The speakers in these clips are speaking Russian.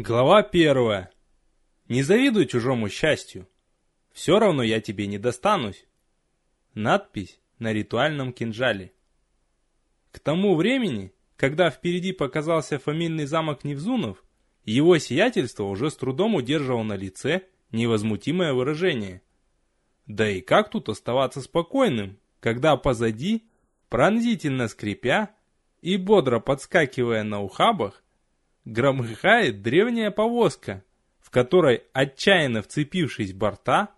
Глава первая. Не завидуй чужому счастью. Все равно я тебе не достанусь. Надпись на ритуальном кинжале. К тому времени, когда впереди показался фамильный замок Невзунов, его сиятельство уже с трудом удерживал на лице невозмутимое выражение. Да и как тут оставаться спокойным, когда позади, пронзительно скрипя и бодро подскакивая на ухабах, громыхает древняя повозка, в которой, отчаянно вцепившись борта,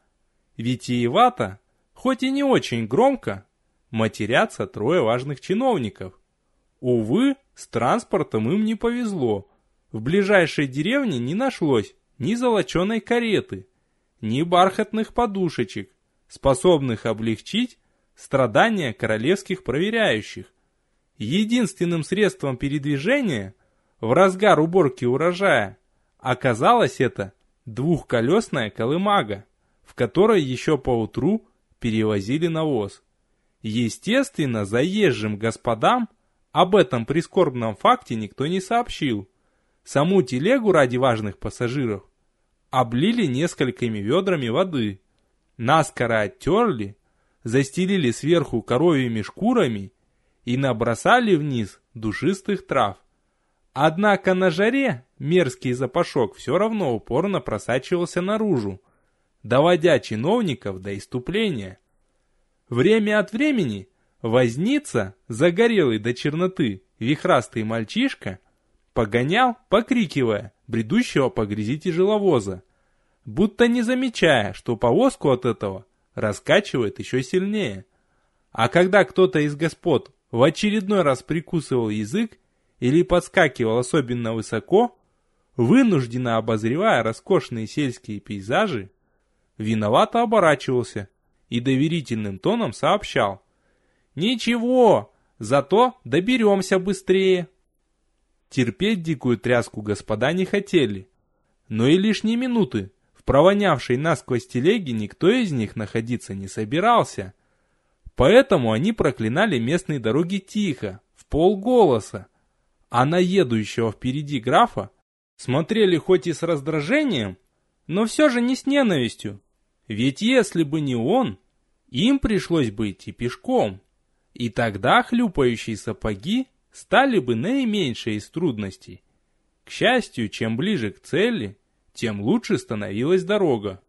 витиевато, хоть и не очень громко, матерятся трое важных чиновников. Увы, с транспортом им не повезло. В ближайшей деревне не нашлось ни золоченой кареты, ни бархатных подушечек, способных облегчить страдания королевских проверяющих. Единственным средством передвижения в разгар уборки урожая. Оказалось это двухколесная колымага, в которой еще поутру перевозили навоз. Естественно, заезжим господам об этом прискорбном факте никто не сообщил. Саму телегу ради важных пассажиров облили несколькими ведрами воды, наскоро оттерли, застелили сверху коровьими шкурами и набросали вниз душистых трав. Однако на жаре мерзкий запашок все равно упорно просачивался наружу, доводя чиновников до иступления. Время от времени возница, загорелый до черноты, вихрастый мальчишка, погонял, покрикивая, бредущего по грязи тяжеловоза, будто не замечая, что повозку от этого раскачивает еще сильнее. А когда кто-то из господ в очередной раз прикусывал язык или подскакивал особенно высоко, вынужденно обозревая роскошные сельские пейзажи, виновато оборачивался и доверительным тоном сообщал. «Ничего, зато доберемся быстрее». Терпеть дикую тряску господа не хотели, но и лишние минуты в провонявшей насквозь телеге никто из них находиться не собирался. Поэтому они проклинали местные дороги тихо, в полголоса, а на едущего впереди графа смотрели хоть и с раздражением, но все же не с ненавистью. Ведь если бы не он, им пришлось бы идти пешком. И тогда хлюпающие сапоги стали бы наименьшей из трудностей. К счастью, чем ближе к цели, тем лучше становилась дорога.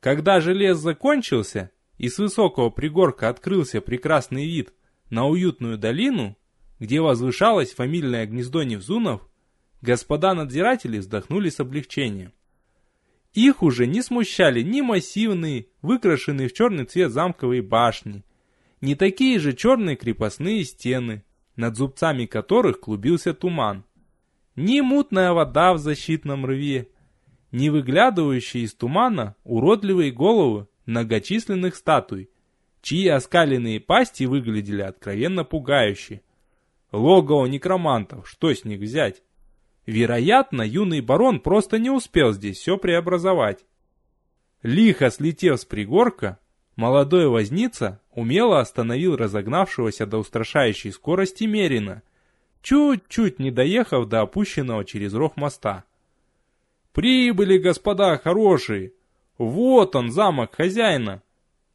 Когда же лес закончился, и с высокого пригорка открылся прекрасный вид на уютную долину, где возвышалось фамильное гнездо Невзунов, господа надзиратели вздохнули с облегчением. Их уже не смущали ни массивные, выкрашенные в черный цвет замковые башни, ни такие же черные крепостные стены, над зубцами которых клубился туман, ни мутная вода в защитном рве, ни выглядывающие из тумана уродливые головы многочисленных статуй, чьи оскаленные пасти выглядели откровенно пугающе, Логово некромантов, что с них взять? Вероятно, юный барон просто не успел здесь все преобразовать. Лихо слетев с пригорка, молодой возница умело остановил разогнавшегося до устрашающей скорости Мерина, чуть-чуть не доехав до опущенного через рог моста. «Прибыли, господа хорошие! Вот он, замок хозяина!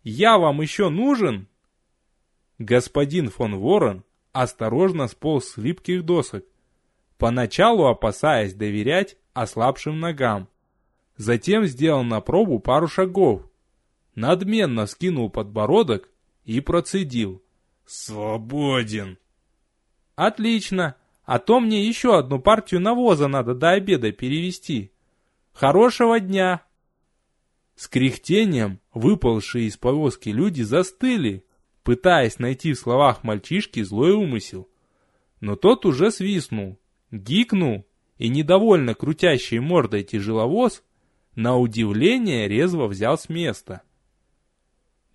Я вам еще нужен?» Господин фон Ворон осторожно сполз с липких досок, поначалу опасаясь доверять ослабшим ногам. Затем сделал на пробу пару шагов, надменно скинул подбородок и процедил. «Свободен!» «Отлично! А то мне еще одну партию навоза надо до обеда перевести. Хорошего дня!» С кряхтением выпалшие из повозки люди застыли, пытаясь найти в словах мальчишки злой умысел. Но тот уже свистнул, гикнул, и недовольно крутящий мордой тяжеловоз, на удивление резво взял с места.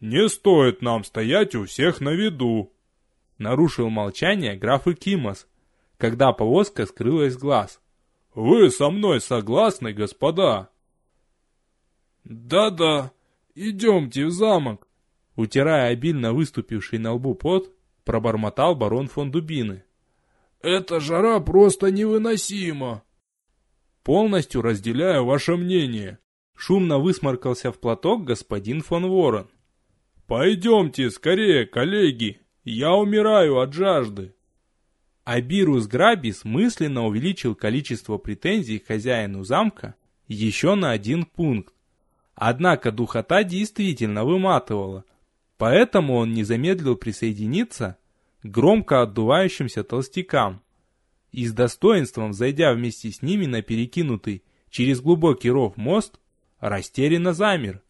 «Не стоит нам стоять у всех на виду», — нарушил молчание граф Икимос, когда повозка скрылась с глаз. «Вы со мной согласны, господа?» «Да-да, идемте в замок», Утирая обильно выступивший на лбу пот, пробормотал барон фон Дубины. «Эта жара просто невыносима!» полностью разделяю ваше мнение. Шумно высморкался в платок господин фон Ворон. Пойдемте скорее, коллеги, я умираю от жажды. Абирус Грабис мысленно увеличил количество претензий к хозяину замка еще на один пункт. Однако духота действительно выматывала, поэтому он не замедлил присоединиться к громко отдувающимся толстякам и с достоинством, зайдя вместе с ними на перекинутый через глубокий ров мост, растерянно замер.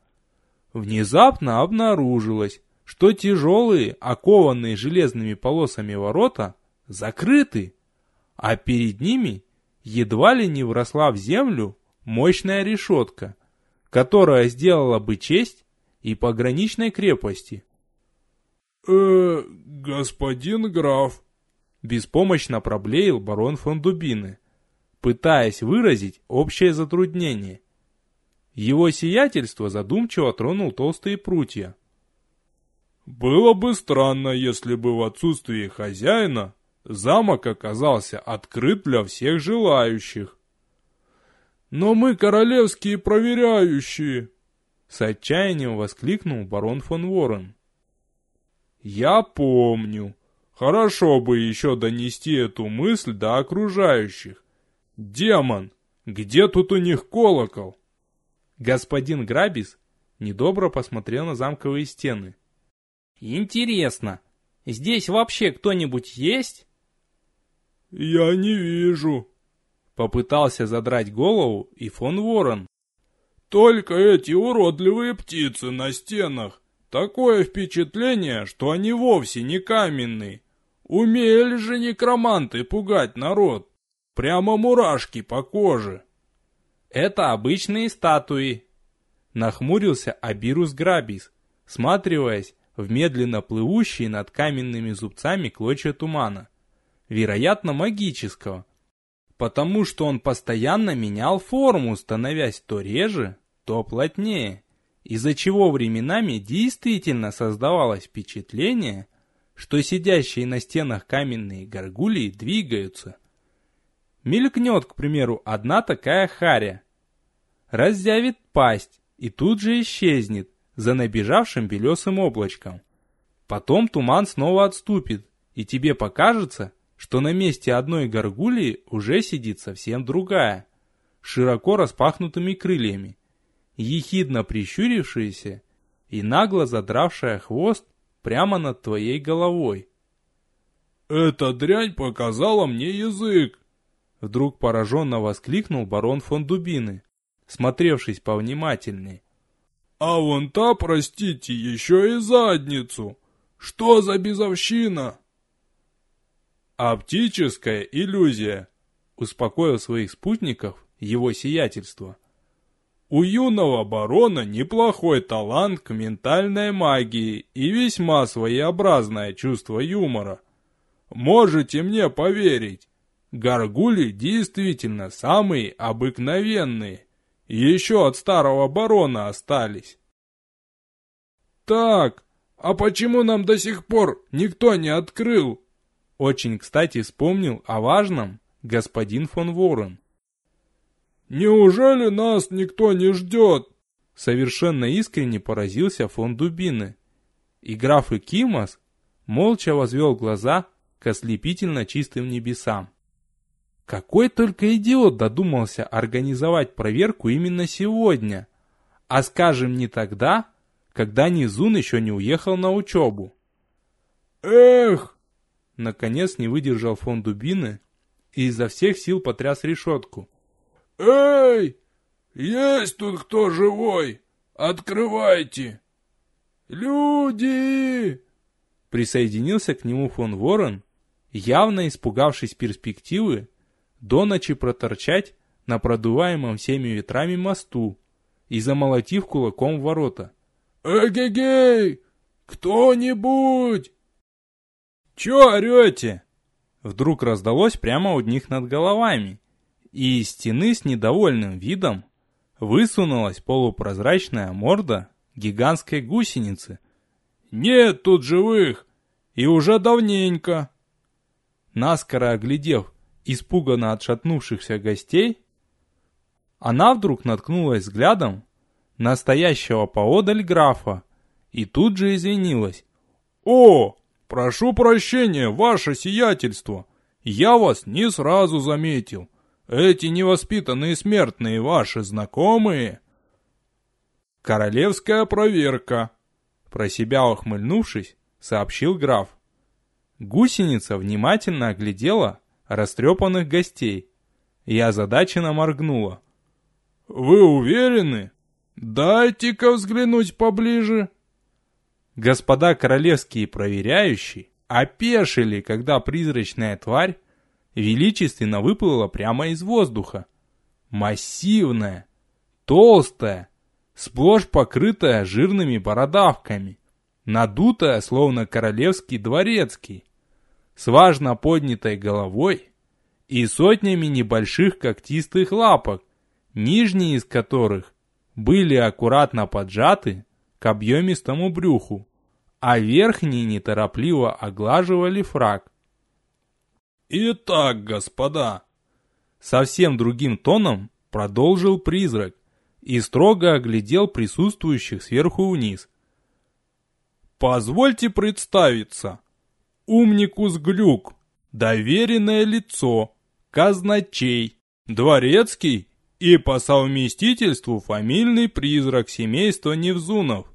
Внезапно обнаружилось, что тяжелые, окованные железными полосами ворота закрыты, а перед ними едва ли не вросла в землю мощная решетка, которая сделала бы честь и пограничной крепости. «Э, господин граф», — беспомощно проблеял барон фон Дубины, пытаясь выразить общее затруднение. Его сиятельство задумчиво тронул толстые прутья. «Было бы странно, если бы в отсутствии хозяина замок оказался открыт для всех желающих. Но мы королевские проверяющие!» С отчаянием воскликнул барон фон Ворен. «Я помню. Хорошо бы еще донести эту мысль до окружающих. Демон, где тут у них колокол?» Господин Грабис недобро посмотрел на замковые стены. «Интересно, здесь вообще кто-нибудь есть?» «Я не вижу», — попытался задрать голову и фон Ворон. «Только эти уродливые птицы на стенах. Такое впечатление, что они вовсе не каменные. Умели же некроманты пугать народ. Прямо мурашки по коже». «Это обычные статуи», — нахмурился Абирус Грабис, сматриваясь в медленно плывущие над каменными зубцами клочья тумана вероятно магического, потому что он постоянно менял форму, становясь то реже, то плотнее, из-за чего временами действительно создавалось впечатление, что сидящие на стенах каменные горгулии двигаются. Мелькнет, к примеру, одна такая харя, разъявит пасть и тут же исчезнет за набежавшим белесым облачком. Потом туман снова отступит, и тебе покажется, что на месте одной горгулии уже сидит совсем другая, широко распахнутыми крыльями, ехидно прищурившаяся и нагло задравшая хвост прямо над твоей головой. «Эта дрянь показала мне язык!» Вдруг пораженно воскликнул барон фон Дубины, смотревшись повнимательней. «А вон та, простите, еще и задницу! Что за безовщина?» «Оптическая иллюзия», — успокоил своих спутников его сиятельство. «У юного барона неплохой талант к ментальной магии и весьма своеобразное чувство юмора. Можете мне поверить, горгули действительно самые обыкновенные, еще от старого барона остались». «Так, а почему нам до сих пор никто не открыл?» Очень кстати вспомнил о важном господин фон Ворен. «Неужели нас никто не ждет?» Совершенно искренне поразился фон Дубины. И граф Икимас молча возвел глаза к ослепительно чистым небесам. Какой только идиот додумался организовать проверку именно сегодня, а скажем не тогда, когда Низун еще не уехал на учебу. «Эх!» Наконец не выдержал фон Дубины и изо всех сил потряс решетку. «Эй! Есть тут кто живой? Открывайте! Люди!» Присоединился к нему фон Ворон, явно испугавшись перспективы до ночи проторчать на продуваемом всеми ветрами мосту и замолотив кулаком в ворота. «Эгегей! Кто-нибудь! «Чё орёте?» Вдруг раздалось прямо у них над головами, и из стены с недовольным видом высунулась полупрозрачная морда гигантской гусеницы. «Нет тут живых! И уже давненько!» Наскоро оглядев испуганно отшатнувшихся гостей, Она вдруг наткнулась взглядом на стоящего поодаль графа и тут же извинилась. «О, прошу прощения, ваше сиятельство! Я вас не сразу заметил. Эти невоспитанные смертные ваши знакомые?» «Королевская проверка», — про себя ухмыльнувшись, сообщил граф. Гусеница внимательно оглядела растрепанных гостей и озадаченно моргнула. «Вы уверены? Дайте-ка взглянуть поближе». Господа королевские проверяющие опешили, когда призрачная тварь величественно выплыла прямо из воздуха. Массивная, толстая, сплошь покрытая жирными бородавками, надутая, словно королевский дворецкий, с важно поднятой головой и сотнями небольших когтистых лапок, нижние из которых были аккуратно поджаты к объемистому брюху, а верхние неторопливо оглаживали фраг. «Итак, господа!» Совсем другим тоном продолжил призрак и строго оглядел присутствующих сверху вниз. «Позвольте представиться. Умникус Глюк, доверенное лицо, казначей, дворецкий и по совместительству фамильный призрак семейства Невзунов.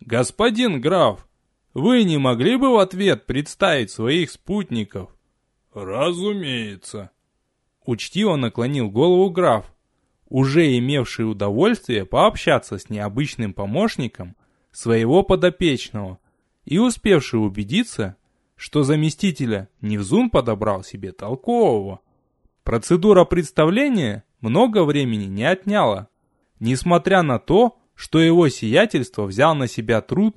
Господин граф, вы не могли бы в ответ представить своих спутников? Разумеется. Учтиво наклонил голову граф, уже имевший удовольствие пообщаться с необычным помощником своего подопечного и успевший убедиться, что заместителя Невзун подобрал себе толкового. Процедура представления много времени не отняла, несмотря на то, что его сиятельство взял на себя труд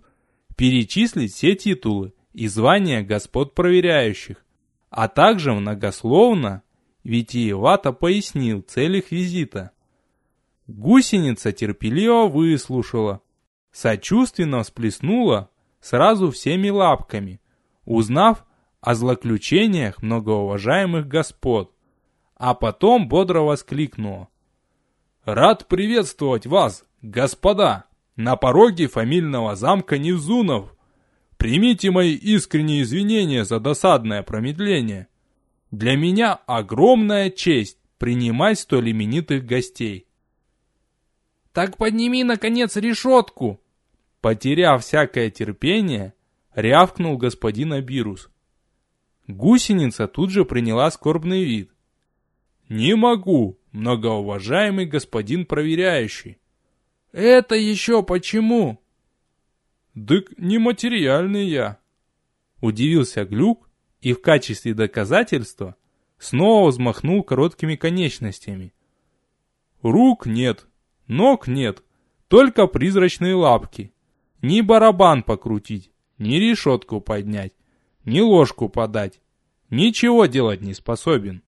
перечислить все титулы и звания господ проверяющих, а также многословно, витиевато пояснил цель их визита. Гусеница терпеливо выслушала, сочувственно всплеснула сразу всеми лапками, узнав о злоключениях многоуважаемых господ, а потом бодро воскликнула. «Рад приветствовать вас, господа, на пороге фамильного замка Невзунов. Примите мои искренние извинения за досадное промедление. Для меня огромная честь принимать столь именитых гостей». «Так подними, наконец, решетку!» Потеряв всякое терпение, рявкнул господин Абирус. Гусеница тут же приняла скорбный вид. «Не могу, многоуважаемый господин проверяющий». «Это еще почему?» «Дык нематериальный я», — удивился Глюк и в качестве доказательства снова взмахнул короткими конечностями. «Рук нет, ног нет, только призрачные лапки. Ни барабан покрутить, ни решетку поднять, ни ложку подать. Ничего делать не способен.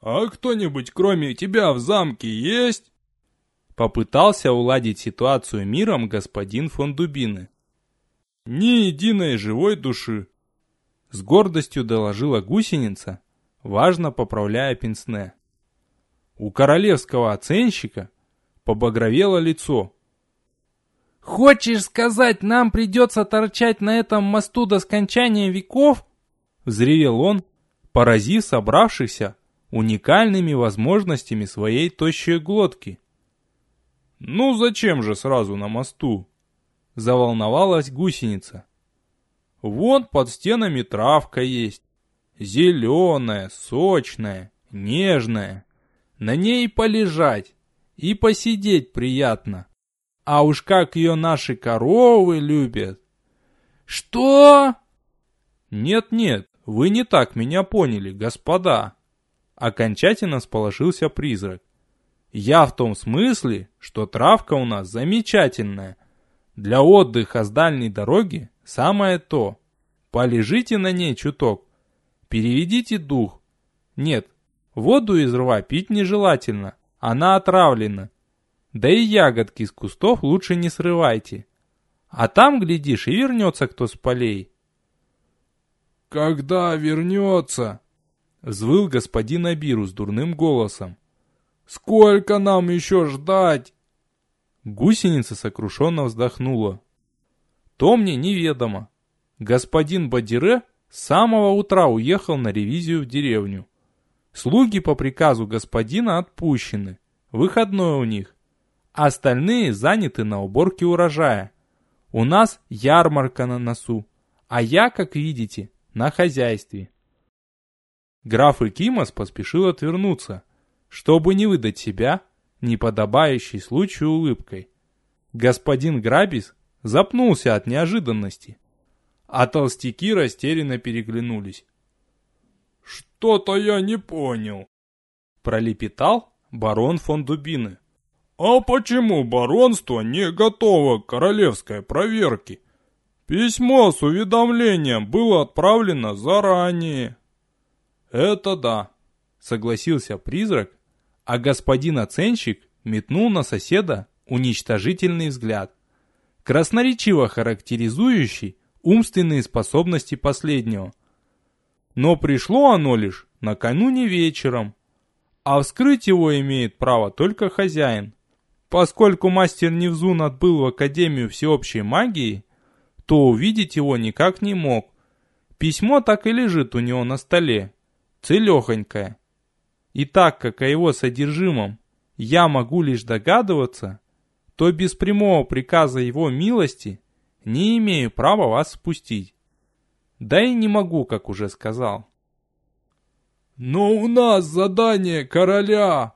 «А кто-нибудь кроме тебя в замке есть?» Попытался уладить ситуацию миром господин фон Дубины. «Ни единой живой души!» С гордостью доложила гусеница, важно поправляя пенсне. У королевского оценщика побагровело лицо. «Хочешь сказать, нам придется торчать на этом мосту до скончания веков?» Взревел он, поразив собравшихся уникальными возможностями своей тощей глотки. «Ну зачем же сразу на мосту?» Заволновалась гусеница. «Вон под стенами травка есть. Зеленая, сочная, нежная. На ней полежать и посидеть приятно. А уж как ее наши коровы любят!» «Что?» «Нет-нет, вы не так меня поняли, господа!» Окончательно сполошился призрак. «Я в том смысле, что травка у нас замечательная. Для отдыха с дальней дороги самое то. Полежите на ней чуток, переведите дух. Нет, воду из рва пить нежелательно, она отравлена. Да и ягодки из кустов лучше не срывайте. А там, глядишь, и вернется кто с полей. «Когда вернется?» — взвыл господин Абиру с дурным голосом. Сколько нам еще ждать? Гусеница сокрушенно вздохнула. То мне неведомо. Господин Бадире с самого утра уехал на ревизию в деревню. Слуги по приказу господина отпущены. Выходной у них. Остальные заняты на уборке урожая. У нас ярмарка на носу. А я, как видите, на хозяйстве. Граф Икимос поспешил отвернуться, чтобы не выдать себя неподобающей случаю улыбкой. Господин Грабис запнулся от неожиданности, а толстяки растерянно переглянулись. «Что-то я не понял», — пролепетал барон фон Дубины. «А почему баронство не готово к королевской проверке? Письмо с уведомлением было отправлено заранее». «Это да», — согласился призрак, а господин оценщик метнул на соседа уничтожительный взгляд, красноречиво характеризующий умственные способности последнего. Но пришло оно лишь накануне вечером, а вскрыть его имеет право только хозяин. Поскольку мастер Невзун отбыл в Академию всеобщей магии, то увидеть его никак не мог. Письмо так и лежит у него на столе, целехонькое. И так как о его содержимом я могу лишь догадываться, то без прямого приказа его милости не имею права вас спустить. Да и не могу, как уже сказал. «Но у нас задание короля!»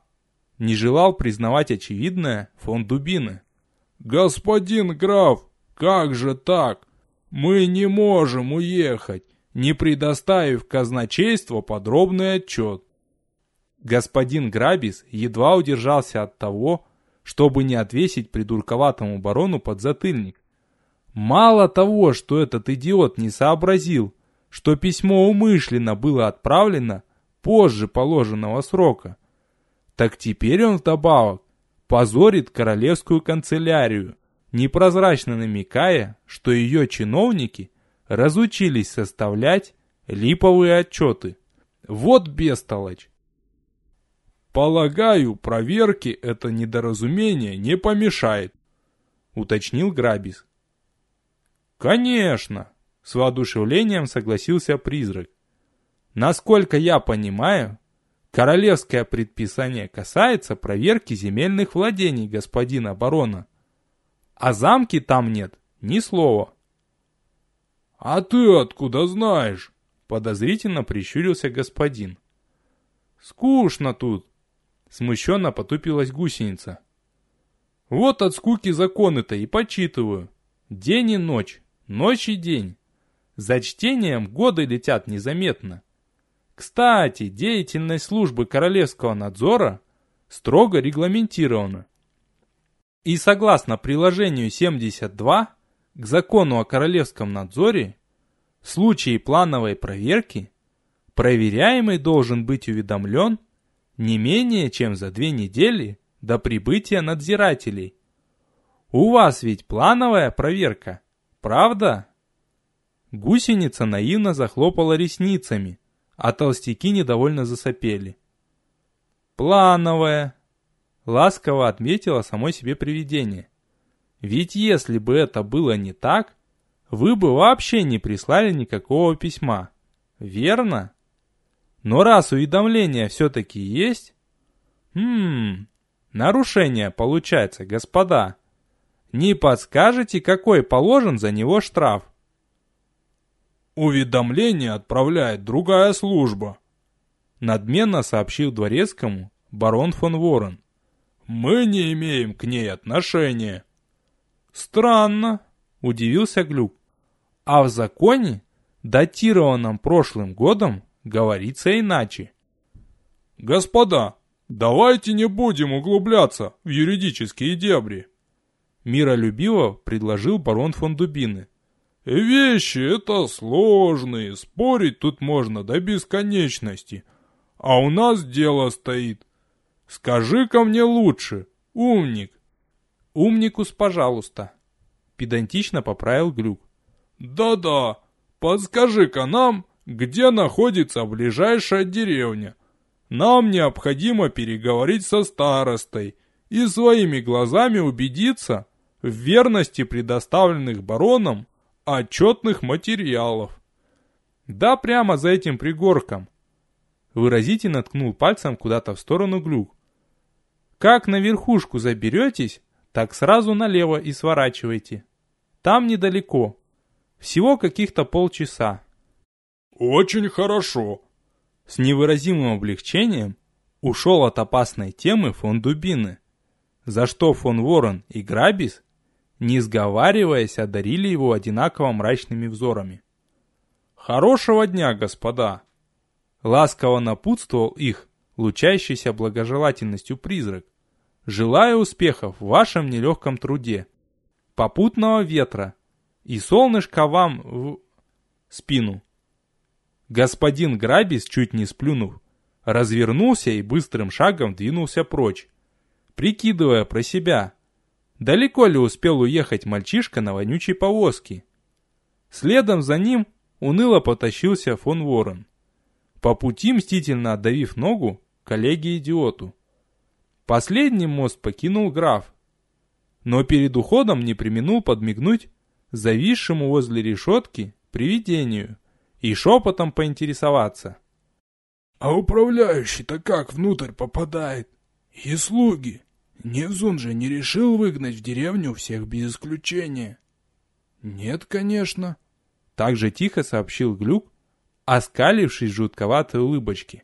Не желал признавать очевидное фон Дубины. «Господин граф, как же так? Мы не можем уехать, не предоставив казначейству подробный отчет. Господин Грабис едва удержался от того, чтобы не отвесить придурковатому барону подзатыльник. Мало того, что этот идиот не сообразил, что письмо умышленно было отправлено позже положенного срока, так теперь он вдобавок позорит королевскую канцелярию, непрозрачно намекая, что ее чиновники разучились составлять липовые отчеты. Вот бестолочь! «Полагаю, проверке это недоразумение не помешает», — уточнил Грабис. «Конечно!» — с воодушевлением согласился призрак. «Насколько я понимаю, королевское предписание касается проверки земельных владений господина барона. А замки там нет ни слова». «А ты откуда знаешь?» — подозрительно прищурился господин. «Скучно тут», — смущенно потупилась гусеница. «Вот от скуки законы-то и почитываю. День и ночь, ночь и день. За чтением годы летят незаметно. Кстати, деятельность службы королевского надзора строго регламентирована. И согласно приложению 72 к закону о королевском надзоре, в случае плановой проверки, проверяемый должен быть уведомлен не менее чем за две недели до прибытия надзирателей. У вас ведь плановая проверка, правда? Гусеница наивно захлопала ресницами, а толстяки недовольно засопели. Плановая, ласково отметила самой себе привидение. Ведь если бы это было не так, вы бы вообще не прислали никакого письма. Верно? Но раз уведомление все-таки есть... Хм... Нарушение получается, господа. Не подскажете, какой положен за него штраф? Уведомление отправляет другая служба. Надменно сообщил дворецкому барон фон Ворон. Мы не имеем к ней отношения. Странно, удивился Глюк. А в законе, датированном прошлым годом, говорится иначе. Господа, давайте не будем углубляться в юридические дебри. Миролюбиво предложил барон фон Дубины. Вещи это сложные, спорить тут можно до бесконечности. А у нас дело стоит. Скажи-ка мне лучше, умник. Умникус, пожалуйста. Педантично поправил Глюк. Да-да, подскажи-ка нам, где находится ближайшая деревня. Нам необходимо переговорить со старостой и своими глазами убедиться в верности предоставленных бароном отчетных материалов. Да прямо за этим пригорком. Выразительно ткнул пальцем куда-то в сторону глюк. Как на верхушку заберетесь, так сразу налево и сворачивайте. Там недалеко. Всего каких-то полчаса. Очень хорошо. С невыразимым облегчением ушел от опасной темы фон Дубины, за что фон Ворон и Грабис не сговариваясь, одарили его одинаково мрачными взорами. «Хорошего дня, господа!» Ласково напутствовал их, лучащийся благожелательностью призрак. «Желаю успехов в вашем нелегком труде, попутного ветра и солнышко вам в спину». Господин Грабис, чуть не сплюнув, развернулся и быстрым шагом двинулся прочь, прикидывая про себя – Далеко ли успел уехать мальчишка на вонючей повозке? Следом за ним уныло потащился фон Ворон. По пути мстительно отдавив ногу коллеге-идиоту. Последний мост покинул граф, но перед уходом не применул подмигнуть зависшему возле решетки привидению и шепотом поинтересоваться. «А управляющий-то как внутрь попадает? И слуги?» Невзун же не решил выгнать в деревню всех без исключения. Нет, конечно. Так же тихо сообщил Глюк, оскалившись жутковатой улыбочки.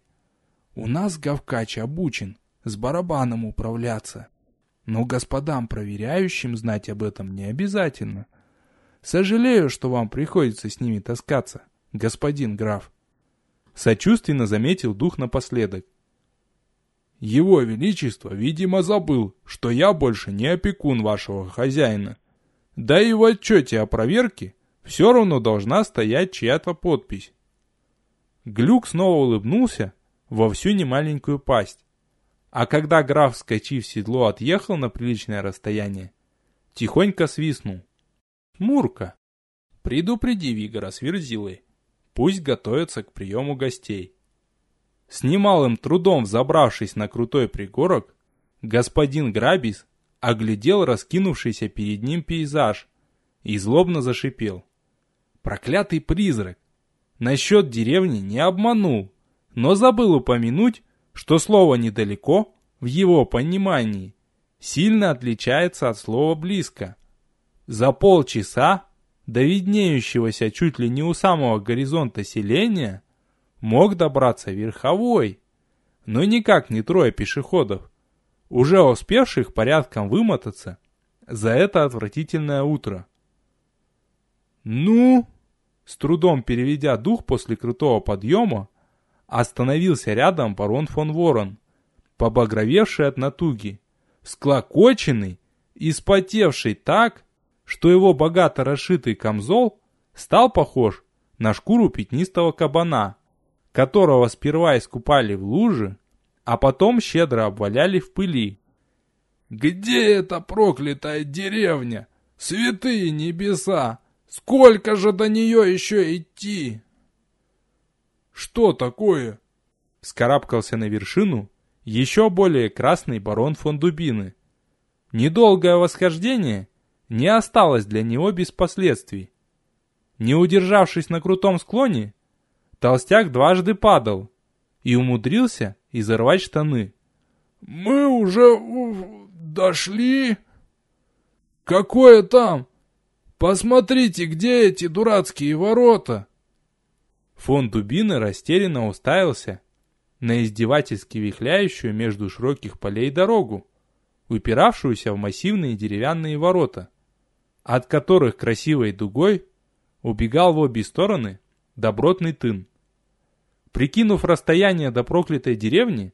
У нас Гавкач обучен с барабаном управляться. Но господам проверяющим знать об этом не обязательно. Сожалею, что вам приходится с ними таскаться, господин граф. Сочувственно заметил дух напоследок. Его Величество, видимо, забыл, что я больше не опекун вашего хозяина. Да и в отчете о проверке все равно должна стоять чья-то подпись. Глюк снова улыбнулся во всю немаленькую пасть. А когда граф, скачив в седло, отъехал на приличное расстояние, тихонько свистнул. «Мурка, предупреди Вигора с Верзилой, пусть готовятся к приему гостей». С немалым трудом взобравшись на крутой пригорок, господин Грабис оглядел раскинувшийся перед ним пейзаж и злобно зашипел. Проклятый призрак! Насчет деревни не обманул, но забыл упомянуть, что слово «недалеко» в его понимании сильно отличается от слова «близко». За полчаса до виднеющегося чуть ли не у самого горизонта селения мог добраться верховой, но никак не трое пешеходов, уже успевших порядком вымотаться за это отвратительное утро. «Ну?» С трудом переведя дух после крутого подъема, остановился рядом барон фон Ворон, побагровевший от натуги, склокоченный и спотевший так, что его богато расшитый камзол стал похож на шкуру пятнистого кабана которого сперва искупали в луже, а потом щедро обваляли в пыли. «Где эта проклятая деревня? Святые небеса! Сколько же до нее еще идти?» «Что такое?» Скарабкался на вершину еще более красный барон фон Дубины. Недолгое восхождение не осталось для него без последствий. Не удержавшись на крутом склоне, Толстяк дважды падал и умудрился изорвать штаны. «Мы уже дошли? Какое там? Посмотрите, где эти дурацкие ворота!» Фон Дубины растерянно уставился на издевательски вихляющую между широких полей дорогу, упиравшуюся в массивные деревянные ворота, от которых красивой дугой убегал в обе стороны добротный тын. Прикинув расстояние до проклятой деревни,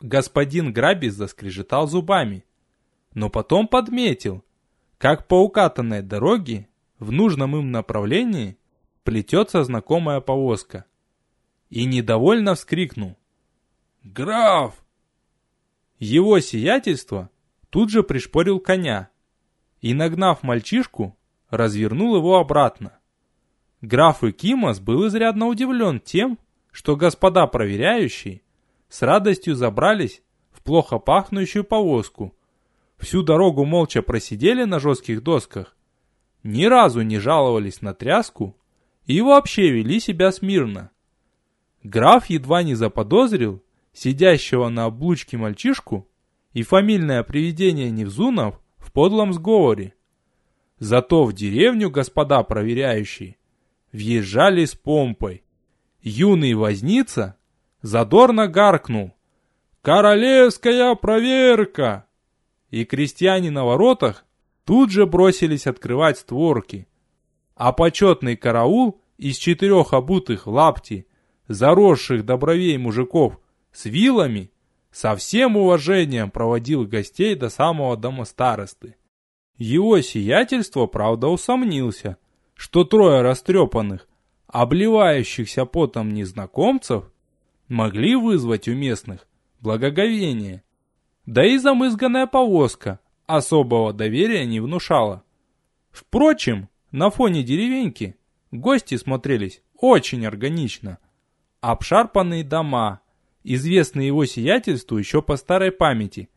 господин Грабис заскрежетал зубами, но потом подметил, как по укатанной дороге в нужном им направлении плетется знакомая повозка. И недовольно вскрикнул. «Граф!» Его сиятельство тут же пришпорил коня и, нагнав мальчишку, развернул его обратно. Граф Икимос был изрядно удивлен тем, что господа проверяющие с радостью забрались в плохо пахнущую повозку. Всю дорогу молча просидели на жестких досках, ни разу не жаловались на тряску и вообще вели себя смирно. Граф едва не заподозрил сидящего на облучке мальчишку и фамильное привидение Невзунов подлом сговоре. Зато в деревню господа проверяющие въезжали с помпой. Юный возница задорно гаркнул «Королевская проверка!» И крестьяне на воротах тут же бросились открывать створки. А почетный караул из четырех обутых лапти, заросших до мужиков с вилами, со всем уважением проводил гостей до самого дома старосты. Его сиятельство, правда, усомнился, что трое растрепанных, обливающихся потом незнакомцев, могли вызвать у местных благоговение. Да и замызганная повозка особого доверия не внушала. Впрочем, на фоне деревеньки гости смотрелись очень органично. Обшарпанные дома, известные его сиятельству еще по старой памяти,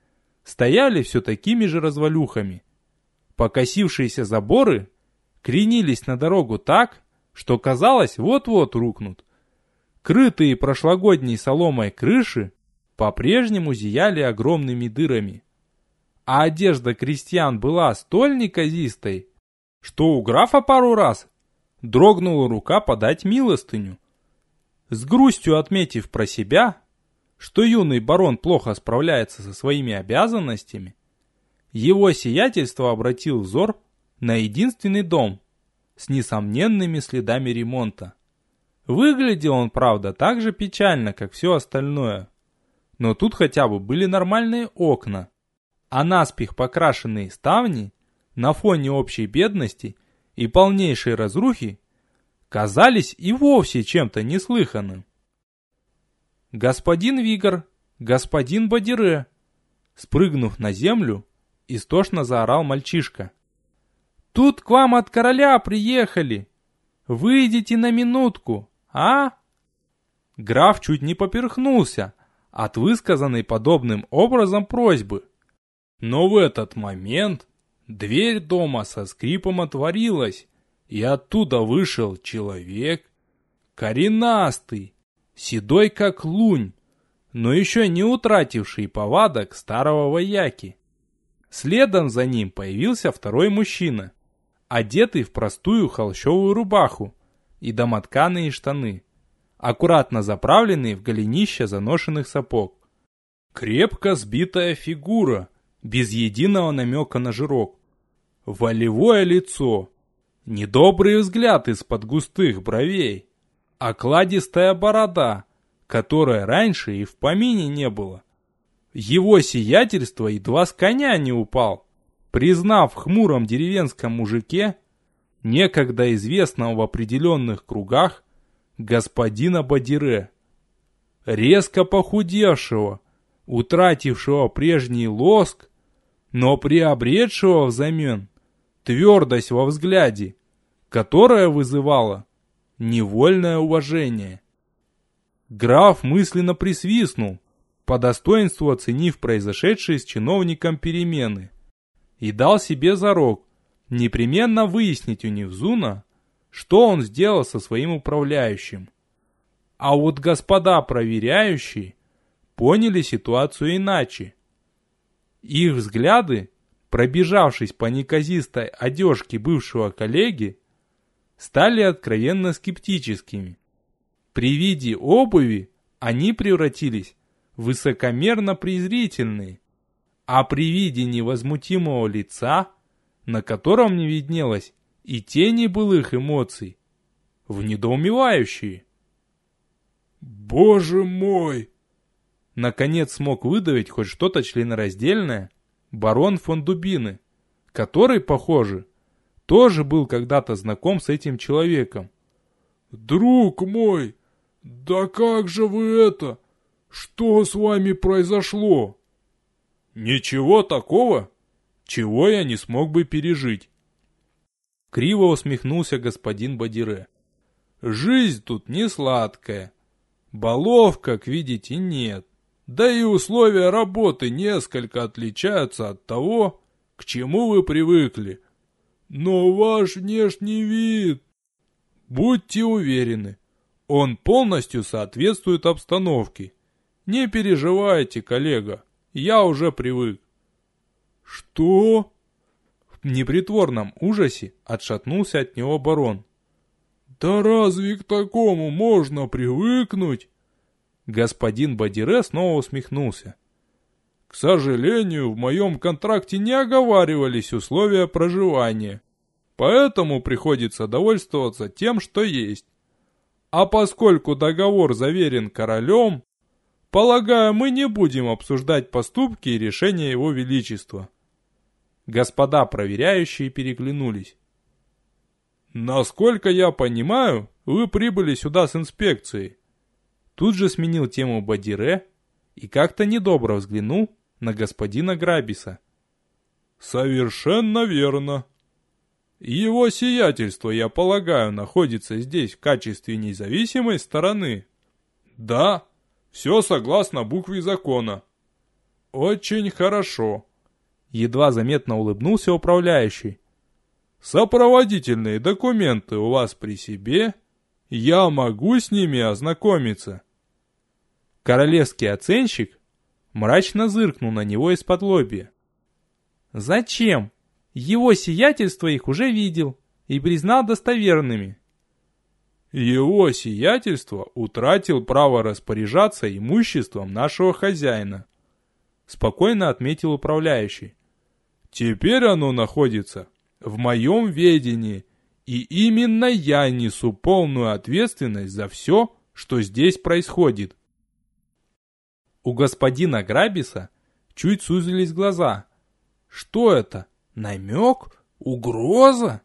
стояли все такими же развалюхами. Покосившиеся заборы кренились на дорогу так, что казалось вот-вот рухнут. Крытые прошлогодней соломой крыши по-прежнему зияли огромными дырами. А одежда крестьян была столь неказистой, что у графа пару раз дрогнула рука подать милостыню. С грустью отметив про себя, что юный барон плохо справляется со своими обязанностями, его сиятельство обратил взор на единственный дом с несомненными следами ремонта. Выглядел он, правда, так же печально, как все остальное. Но тут хотя бы были нормальные окна, а наспех покрашенные ставни на фоне общей бедности и полнейшей разрухи казались и вовсе чем-то неслыханным. «Господин Вигор, господин Бадире!» Спрыгнув на землю, истошно заорал мальчишка. «Тут к вам от короля приехали! Выйдите на минутку, а?» Граф чуть не поперхнулся от высказанной подобным образом просьбы. Но в этот момент дверь дома со скрипом отворилась, и оттуда вышел человек, коренастый, седой как лунь, но еще не утративший повадок старого вояки. Следом за ним появился второй мужчина, одетый в простую холщовую рубаху и домотканые штаны, аккуратно заправленные в голенища заношенных сапог. Крепко сбитая фигура, без единого намека на жирок. Волевое лицо, недобрый взгляд из-под густых бровей, окладистая борода, которой раньше и в помине не было. Его сиятельство едва с коня не упал, признав хмуром деревенском мужике, некогда известного в определенных кругах, господина Бадире. Резко похудевшего, утратившего прежний лоск, но приобретшего взамен твердость во взгляде, которая вызывала невольное уважение. Граф мысленно присвистнул, по достоинству оценив произошедшие с чиновником перемены, и дал себе зарок непременно выяснить у Невзуна, что он сделал со своим управляющим. А вот господа проверяющие поняли ситуацию иначе. Их взгляды, пробежавшись по неказистой одежке бывшего коллеги, стали откровенно скептическими. При виде обуви они превратились в высокомерно презрительные, а при виде невозмутимого лица, на котором не виднелось и тени былых эмоций, в недоумевающие. «Боже мой!» Наконец смог выдавить хоть что-то членораздельное барон фон Дубины, который, похоже, тоже был когда-то знаком с этим человеком. «Друг мой, да как же вы это? Что с вами произошло?» «Ничего такого, чего я не смог бы пережить». Криво усмехнулся господин Бадире. «Жизнь тут не сладкая. Балов, как видите, нет. Да и условия работы несколько отличаются от того, к чему вы привыкли. Но ваш внешний вид... Будьте уверены, он полностью соответствует обстановке. Не переживайте, коллега, я уже привык. Что? В непритворном ужасе отшатнулся от него барон. Да разве к такому можно привыкнуть? Господин Бадире снова усмехнулся. К сожалению, в моем контракте не оговаривались условия проживания, поэтому приходится довольствоваться тем, что есть. А поскольку договор заверен королем, полагаю, мы не будем обсуждать поступки и решения его величества. Господа проверяющие переглянулись. Насколько я понимаю, вы прибыли сюда с инспекцией. Тут же сменил тему Бадире и как-то недобро взглянул на господина Грабиса. «Совершенно верно. Его сиятельство, я полагаю, находится здесь в качестве независимой стороны. Да, все согласно букве закона. Очень хорошо». Едва заметно улыбнулся управляющий. «Сопроводительные документы у вас при себе?» Я могу с ними ознакомиться. Королевский оценщик мрачно зыркнул на него из-под лобья. Зачем? Его сиятельство их уже видел и признал достоверными. Его сиятельство утратил право распоряжаться имуществом нашего хозяина, спокойно отметил управляющий. Теперь оно находится в моем ведении и именно я несу полную ответственность за все, что здесь происходит. У господина Грабиса чуть сузились глаза. Что это? Намек? Угроза?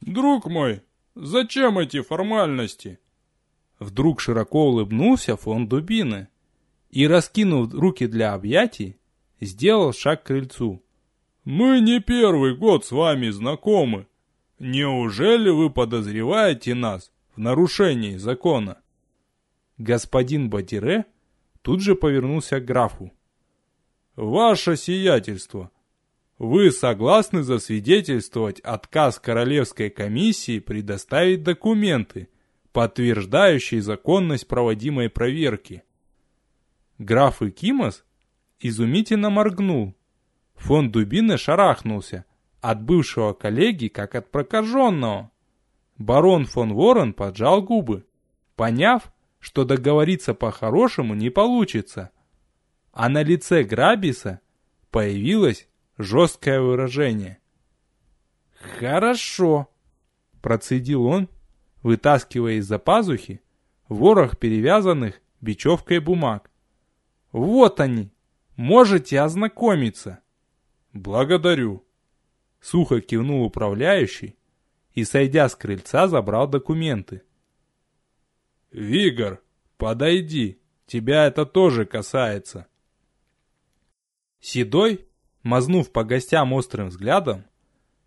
Друг мой, зачем эти формальности? Вдруг широко улыбнулся фон Дубины и, раскинув руки для объятий, сделал шаг к крыльцу. «Мы не первый год с вами знакомы. Неужели вы подозреваете нас в нарушении закона? Господин Батире тут же повернулся к графу. Ваше сиятельство, вы согласны засвидетельствовать отказ Королевской комиссии предоставить документы, подтверждающие законность проводимой проверки? Граф Икимос изумительно моргнул. Фон Дубины шарахнулся, от бывшего коллеги, как от прокаженного. Барон фон Ворон поджал губы, поняв, что договориться по-хорошему не получится. А на лице Грабиса появилось жесткое выражение. «Хорошо», — процедил он, вытаскивая из-за пазухи ворох перевязанных бечевкой бумаг. «Вот они, можете ознакомиться». «Благодарю», Сухо кивнул управляющий и, сойдя с крыльца, забрал документы. «Вигор, подойди, тебя это тоже касается». Седой, мазнув по гостям острым взглядом,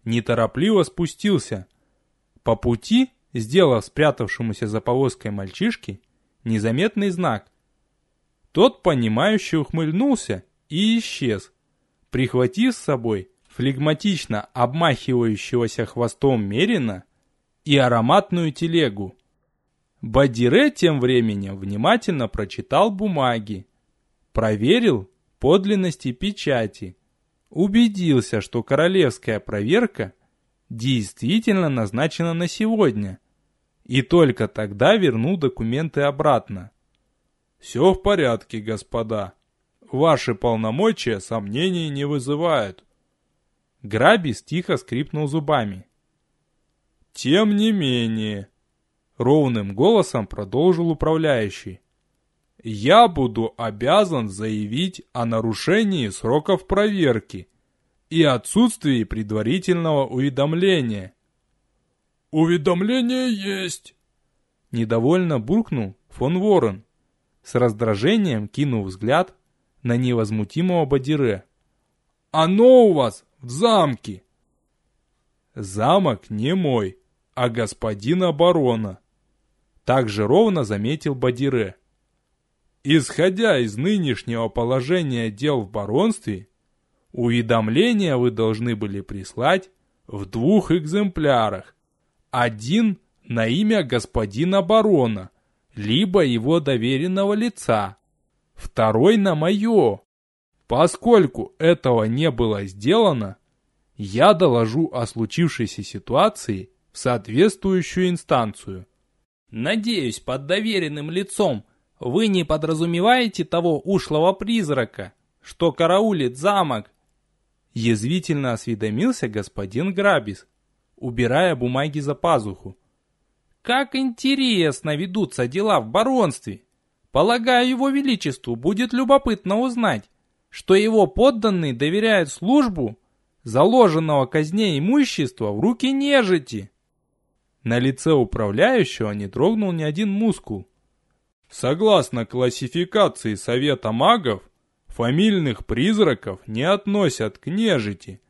неторопливо спустился. По пути, сделав спрятавшемуся за повозкой мальчишке незаметный знак. Тот, понимающе ухмыльнулся и исчез, прихватив с собой флегматично обмахивающегося хвостом Мерина и ароматную телегу. Бадире тем временем внимательно прочитал бумаги, проверил подлинности печати, убедился, что королевская проверка действительно назначена на сегодня, и только тогда вернул документы обратно. «Все в порядке, господа. Ваши полномочия сомнений не вызывают. Грабис тихо скрипнул зубами. «Тем не менее», — ровным голосом продолжил управляющий, «я буду обязан заявить о нарушении сроков проверки и отсутствии предварительного уведомления». «Уведомление есть», — недовольно буркнул фон Ворон, с раздражением кинув взгляд на невозмутимого Бадире. «Оно у вас в замке. Замок не мой, а господина барона. Так же ровно заметил Бадире. исходя из нынешнего положения дел в баронстве, уведомления вы должны были прислать в двух экземплярах. Один на имя господина барона, либо его доверенного лица. Второй на мое. Поскольку этого не было сделано, я доложу о случившейся ситуации в соответствующую инстанцию. Надеюсь, под доверенным лицом вы не подразумеваете того ушлого призрака, что караулит замок? Язвительно осведомился господин Грабис, убирая бумаги за пазуху. Как интересно ведутся дела в баронстве. Полагаю, его величеству будет любопытно узнать, что его подданные доверяют службу заложенного казне имущества в руки нежити. На лице управляющего не дрогнул ни один мускул. Согласно классификации Совета магов, фамильных призраков не относят к нежити.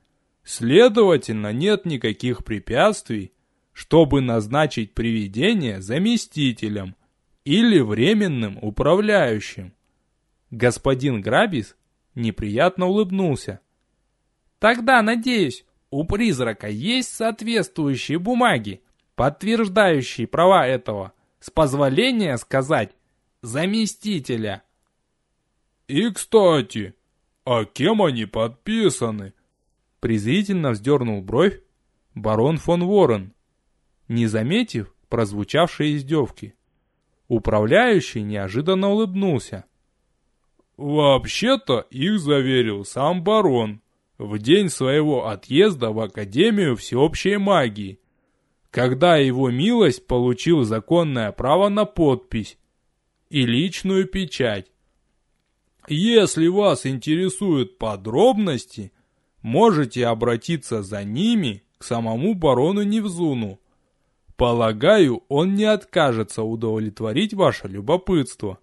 Следовательно, нет никаких препятствий, чтобы назначить привидение заместителем или временным управляющим. Господин Грабис неприятно улыбнулся. Тогда, надеюсь, у призрака есть соответствующие бумаги, подтверждающие права этого, с позволения сказать, заместителя. И, кстати, а кем они подписаны? Презрительно вздернул бровь барон фон Ворен, не заметив прозвучавшей издевки. Управляющий неожиданно улыбнулся. Вообще-то их заверил сам барон в день своего отъезда в Академию всеобщей магии, когда его милость получил законное право на подпись и личную печать. Если вас интересуют подробности, можете обратиться за ними к самому барону Невзуну. Полагаю, он не откажется удовлетворить ваше любопытство.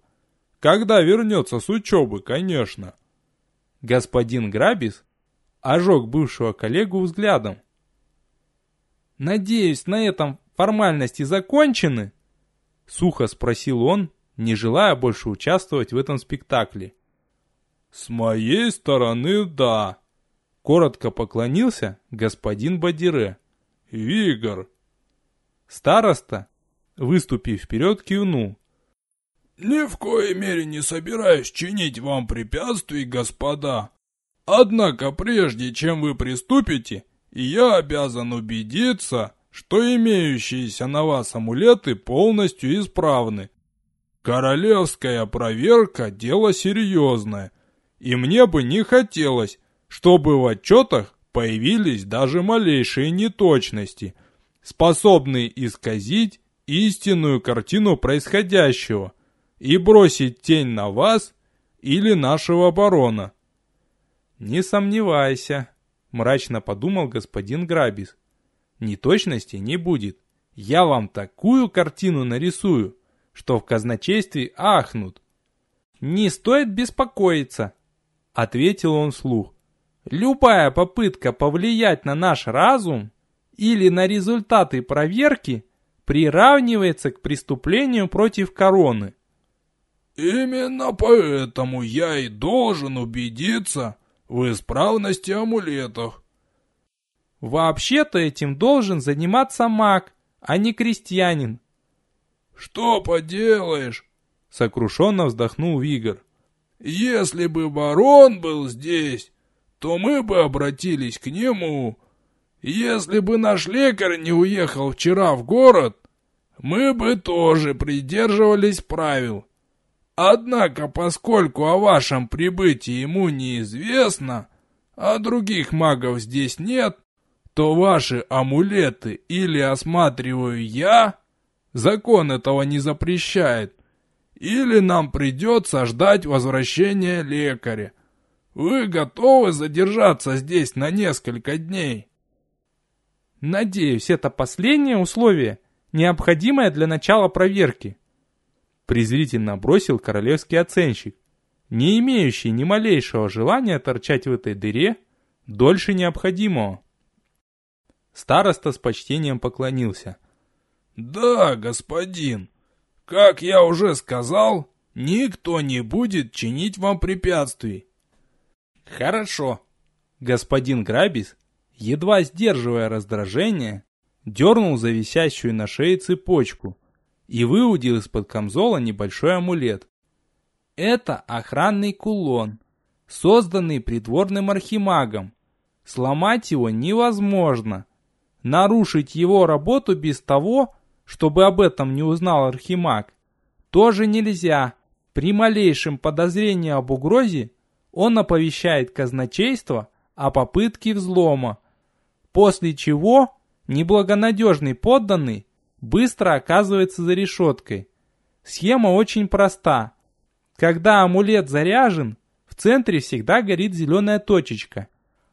Когда вернется с учебы, конечно. Господин Грабис ожег бывшего коллегу взглядом. «Надеюсь, на этом формальности закончены?» Сухо спросил он, не желая больше участвовать в этом спектакле. «С моей стороны, да», — коротко поклонился господин Бадире. «Вигор». Староста, выступив вперед, кивнул. «Ни в коей мере не собираюсь чинить вам препятствий, господа. Однако прежде чем вы приступите, я обязан убедиться, что имеющиеся на вас амулеты полностью исправны. Королевская проверка – дело серьезное, и мне бы не хотелось, чтобы в отчетах появились даже малейшие неточности, способные исказить истинную картину происходящего – и бросить тень на вас или нашего барона. Не сомневайся, мрачно подумал господин Грабис. Неточности не будет. Я вам такую картину нарисую, что в казначействе ахнут. Не стоит беспокоиться, ответил он вслух. Любая попытка повлиять на наш разум или на результаты проверки приравнивается к преступлению против короны. Именно поэтому я и должен убедиться в исправности амулетов. Вообще-то этим должен заниматься маг, а не крестьянин. Что поделаешь? Сокрушенно вздохнул Вигор. Если бы барон был здесь, то мы бы обратились к нему. Если бы наш лекарь не уехал вчера в город, мы бы тоже придерживались правил. Однако, поскольку о вашем прибытии ему неизвестно, а других магов здесь нет, то ваши амулеты или осматриваю я, закон этого не запрещает, или нам придется ждать возвращения лекаря. Вы готовы задержаться здесь на несколько дней? Надеюсь, это последнее условие, необходимое для начала проверки презрительно бросил королевский оценщик, не имеющий ни малейшего желания торчать в этой дыре дольше необходимого. Староста с почтением поклонился. «Да, господин, как я уже сказал, никто не будет чинить вам препятствий. Хорошо. Господин Грабис, едва сдерживая раздражение, дернул за висящую на шее цепочку и выудил из-под камзола небольшой амулет. Это охранный кулон, созданный придворным архимагом. Сломать его невозможно. Нарушить его работу без того, чтобы об этом не узнал архимаг, тоже нельзя. При малейшем подозрении об угрозе он оповещает казначейство о попытке взлома, после чего неблагонадежный подданный быстро оказывается за решеткой. Схема очень проста. Когда амулет заряжен, в центре всегда горит зеленая точечка,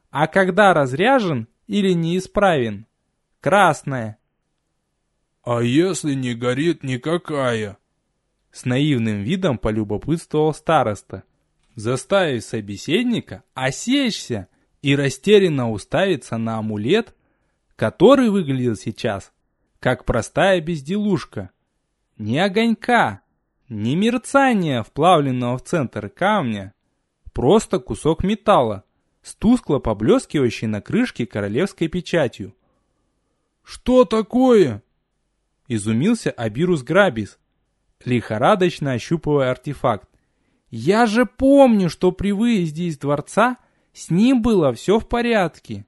а когда разряжен или неисправен, красная. «А если не горит никакая?» С наивным видом полюбопытствовал староста, заставив собеседника осечься и растерянно уставиться на амулет, который выглядел сейчас как простая безделушка. Ни огонька, ни мерцания, вплавленного в центр камня, просто кусок металла с тускло поблескивающей на крышке королевской печатью. «Что такое?» Изумился Абирус Грабис, лихорадочно ощупывая артефакт. «Я же помню, что при выезде из дворца с ним было все в порядке».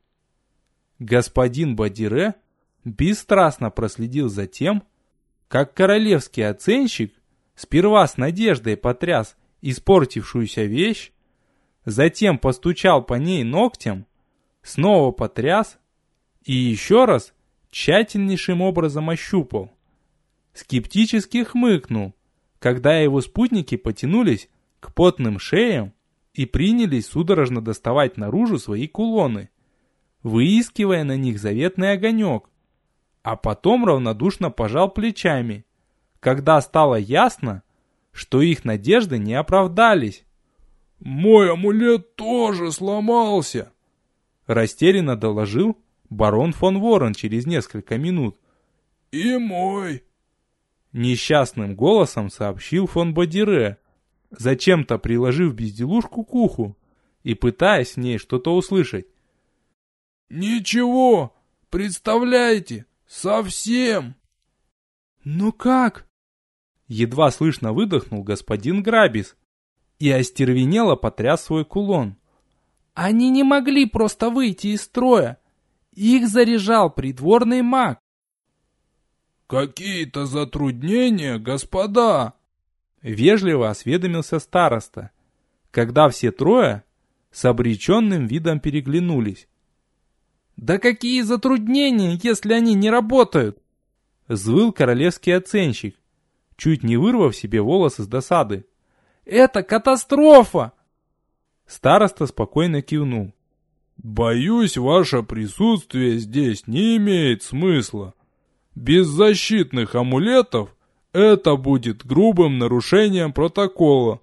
Господин Бадире бесстрастно проследил за тем, как королевский оценщик сперва с надеждой потряс испортившуюся вещь, затем постучал по ней ногтем, снова потряс и еще раз тщательнейшим образом ощупал. Скептически хмыкнул, когда его спутники потянулись к потным шеям и принялись судорожно доставать наружу свои кулоны, выискивая на них заветный огонек, а потом равнодушно пожал плечами, когда стало ясно, что их надежды не оправдались. «Мой амулет тоже сломался!» Растерянно доложил барон фон Ворон через несколько минут. «И мой!» Несчастным голосом сообщил фон Бодире, зачем-то приложив безделушку к уху и пытаясь в ней что-то услышать. «Ничего, представляете, совсем!» «Ну как?» Едва слышно выдохнул господин Грабис и остервенело потряс свой кулон. «Они не могли просто выйти из строя. Их заряжал придворный маг. «Какие-то затруднения, господа!» Вежливо осведомился староста, когда все трое с обреченным видом переглянулись. «Да какие затруднения, если они не работают?» Звыл королевский оценщик, чуть не вырвав себе волосы с досады. «Это катастрофа!» Староста спокойно кивнул. «Боюсь, ваше присутствие здесь не имеет смысла. Без защитных амулетов это будет грубым нарушением протокола,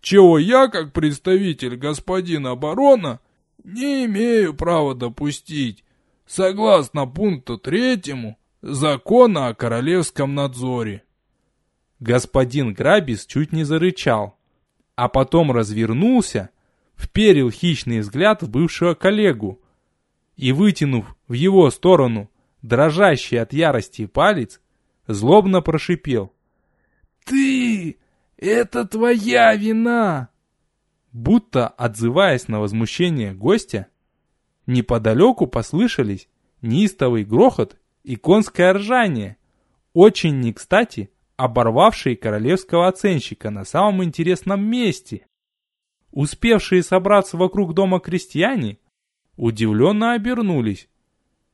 чего я, как представитель господина барона, не имею права допустить, согласно пункту третьему закона о королевском надзоре». Господин Грабис чуть не зарычал, а потом развернулся вперил хищный взгляд в бывшего коллегу и, вытянув в его сторону дрожащий от ярости палец, злобно прошипел. «Ты! Это твоя вина!» Будто отзываясь на возмущение гостя, неподалеку послышались неистовый грохот и конское ржание, очень не кстати оборвавшие королевского оценщика на самом интересном месте. Успевшие собраться вокруг дома крестьяне удивленно обернулись.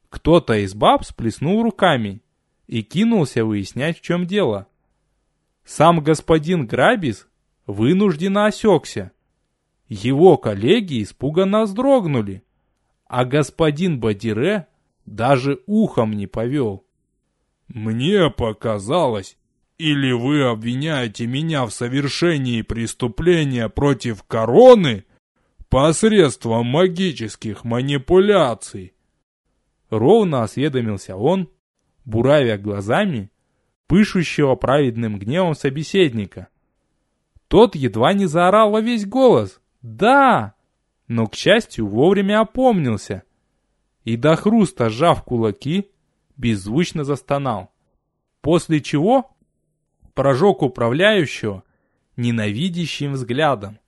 Кто-то из баб сплеснул руками и кинулся выяснять, в чем дело. Сам господин Грабис вынужденно осекся. Его коллеги испуганно вздрогнули, а господин Бадире даже ухом не повел. «Мне показалось, или вы обвиняете меня в совершении преступления против короны посредством магических манипуляций? Ровно осведомился он, буравя глазами, пышущего праведным гневом собеседника. Тот едва не заорал во весь голос. «Да!» Но, к счастью, вовремя опомнился. И до хруста, сжав кулаки, беззвучно застонал. После чего прожег управляющего ненавидящим взглядом.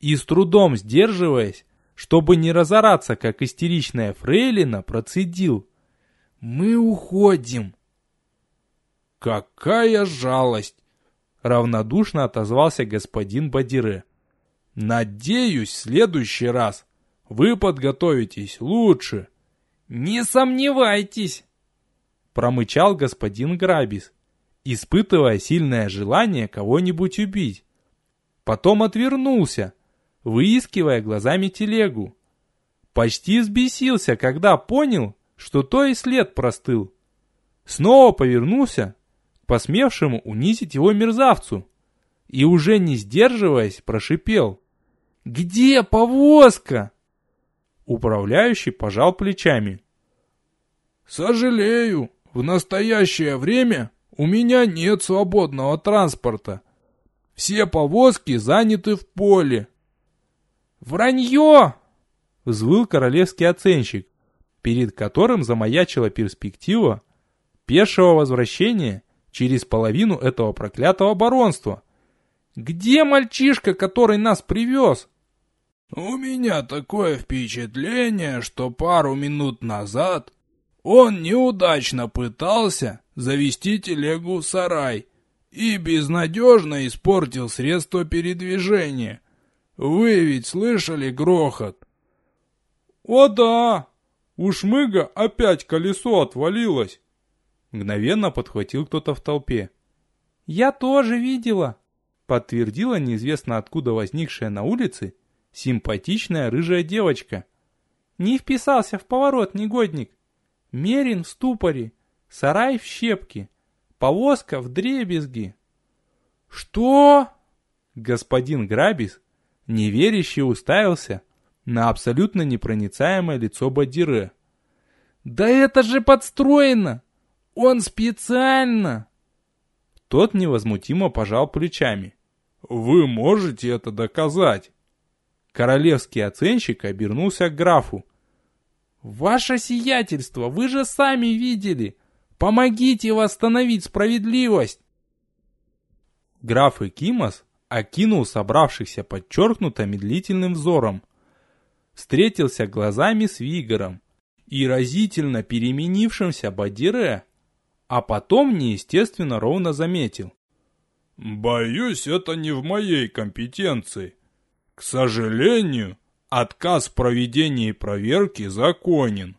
И с трудом сдерживаясь, чтобы не разораться, как истеричная фрейлина, процедил. «Мы уходим!» «Какая жалость!» Равнодушно отозвался господин Бадире. «Надеюсь, в следующий раз вы подготовитесь лучше». «Не сомневайтесь!» Промычал господин Грабис, испытывая сильное желание кого-нибудь убить. Потом отвернулся, выискивая глазами телегу. Почти взбесился, когда понял, что то и след простыл. Снова повернулся посмевшему унизить его мерзавцу, и уже не сдерживаясь, прошипел. «Где повозка?» Управляющий пожал плечами. «Сожалею, в настоящее время у меня нет свободного транспорта. Все повозки заняты в поле». «Вранье!» — взвыл королевский оценщик, перед которым замаячила перспектива пешего возвращения через половину этого проклятого баронства. Где мальчишка, который нас привез? У меня такое впечатление, что пару минут назад он неудачно пытался завести телегу в сарай и безнадежно испортил средство передвижения. Вы ведь слышали грохот? О да! У Шмыга опять колесо отвалилось. Мгновенно подхватил кто-то в толпе. «Я тоже видела!» Подтвердила неизвестно откуда возникшая на улице симпатичная рыжая девочка. «Не вписался в поворот, негодник! Мерин в ступоре, сарай в щепке, повозка в дребезги!» «Что?» Господин Грабис неверяще уставился на абсолютно непроницаемое лицо Бадире. «Да это же подстроено! Он специально!» Тот невозмутимо пожал плечами. «Вы можете это доказать?» Королевский оценщик обернулся к графу. «Ваше сиятельство, вы же сами видели! Помогите восстановить справедливость!» Граф Экимос окинул собравшихся подчеркнуто медлительным взором. Встретился глазами с Вигором и разительно переменившимся Бадире а потом неестественно ровно заметил. «Боюсь, это не в моей компетенции. К сожалению, отказ в проведении проверки законен.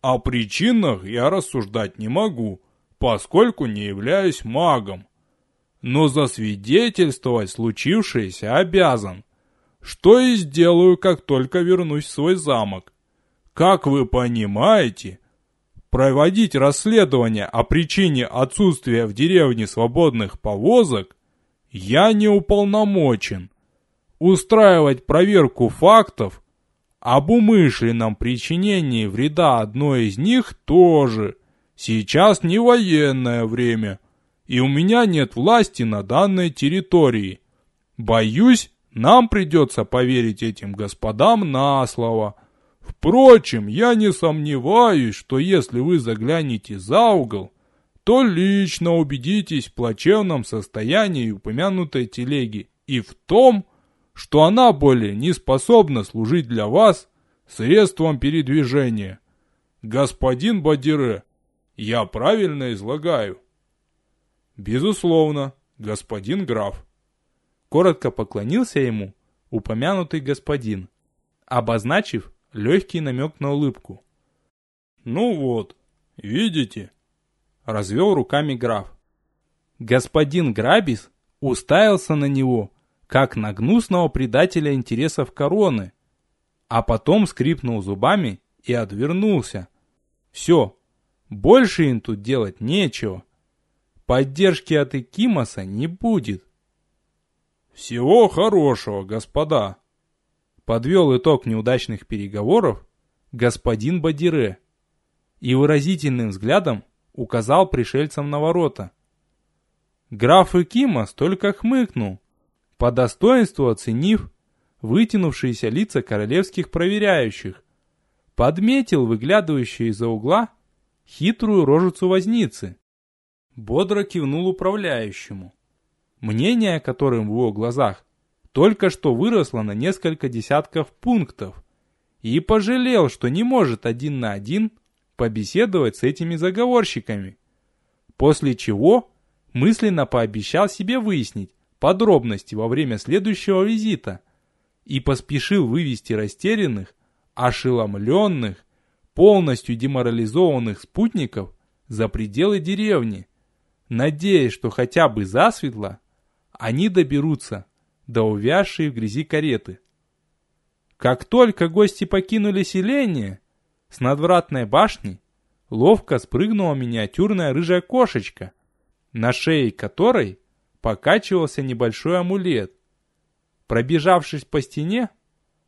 О причинах я рассуждать не могу, поскольку не являюсь магом. Но засвидетельствовать случившееся обязан, что и сделаю, как только вернусь в свой замок. Как вы понимаете, Проводить расследование о причине отсутствия в деревне свободных повозок я не уполномочен. Устраивать проверку фактов об умышленном причинении вреда одной из них тоже. Сейчас не военное время, и у меня нет власти на данной территории. Боюсь, нам придется поверить этим господам на слово – Впрочем, я не сомневаюсь, что если вы заглянете за угол, то лично убедитесь в плачевном состоянии упомянутой телеги и в том, что она более не способна служить для вас средством передвижения. Господин Бадире, я правильно излагаю? Безусловно, господин граф. Коротко поклонился ему упомянутый господин, обозначив легкий намек на улыбку. «Ну вот, видите?» — развел руками граф. Господин Грабис уставился на него, как на гнусного предателя интересов короны, а потом скрипнул зубами и отвернулся. Все, больше им тут делать нечего. Поддержки от Икимоса не будет. «Всего хорошего, господа!» подвел итог неудачных переговоров господин Бадире и выразительным взглядом указал пришельцам на ворота. Граф Икимас только хмыкнул, по достоинству оценив вытянувшиеся лица королевских проверяющих, подметил выглядывающую из-за угла хитрую рожицу возницы. Бодро кивнул управляющему, мнение которым в его глазах только что выросло на несколько десятков пунктов, и пожалел, что не может один на один побеседовать с этими заговорщиками. После чего мысленно пообещал себе выяснить подробности во время следующего визита и поспешил вывести растерянных, ошеломленных, полностью деморализованных спутников за пределы деревни, надеясь, что хотя бы засветло они доберутся до увязшей в грязи кареты. Как только гости покинули селение, с надвратной башни ловко спрыгнула миниатюрная рыжая кошечка, на шее которой покачивался небольшой амулет. Пробежавшись по стене,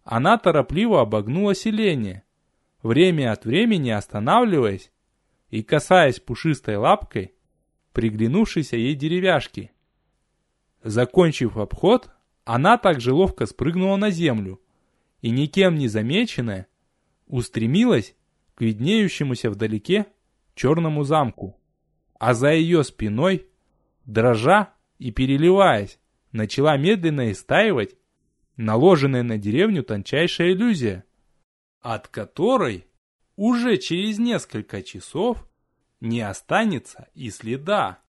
она торопливо обогнула селение, время от времени останавливаясь и касаясь пушистой лапкой приглянувшейся ей деревяшки. Закончив обход, она также ловко спрыгнула на землю и, никем не замеченная, устремилась к виднеющемуся вдалеке черному замку, а за ее спиной, дрожа и переливаясь, начала медленно истаивать наложенная на деревню тончайшая иллюзия, от которой уже через несколько часов не останется и следа.